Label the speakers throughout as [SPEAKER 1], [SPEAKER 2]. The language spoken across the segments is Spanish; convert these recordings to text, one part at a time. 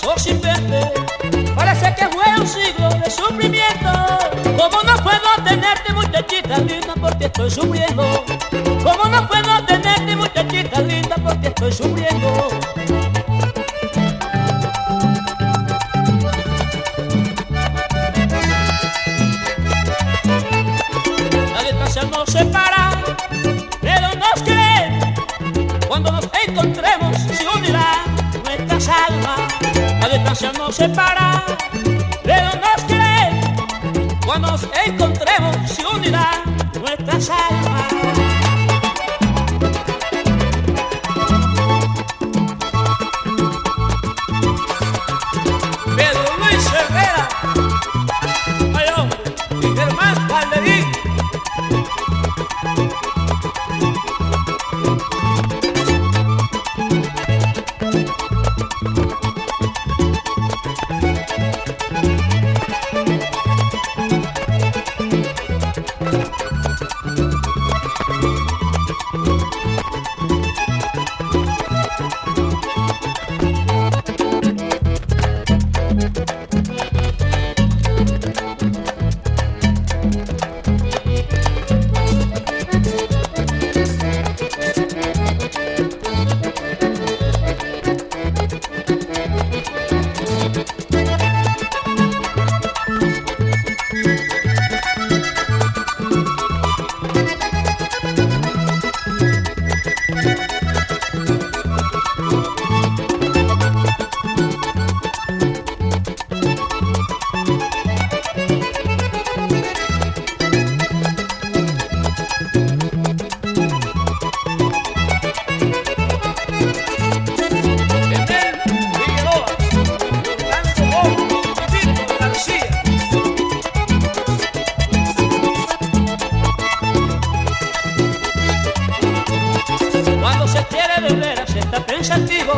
[SPEAKER 1] pasó sin verte. Parece que fue un siglo de sufrimiento. ¿Cómo no puedo tenerte, muchachita linda, porque estoy sufriendo? ¿Cómo no puedo tenerte, muchachita linda, porque estoy sufriendo? La distancia nos separa, pero Distancia nos separa, pero nos cree. Cuando nos encontremos se unirá nuestras almas. Pensativo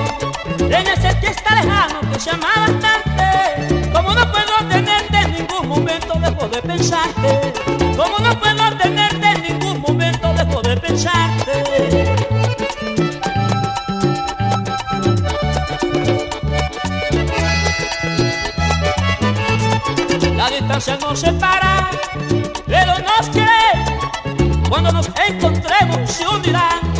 [SPEAKER 1] En ese que está lejano que se bastante. Como no puedo tenerte en ningún momento dejo de pensarte. Como no puedo tenerte en ningún momento dejo de pensarte. La distancia nos separa, pero nos quiere. Cuando nos encontremos se unirán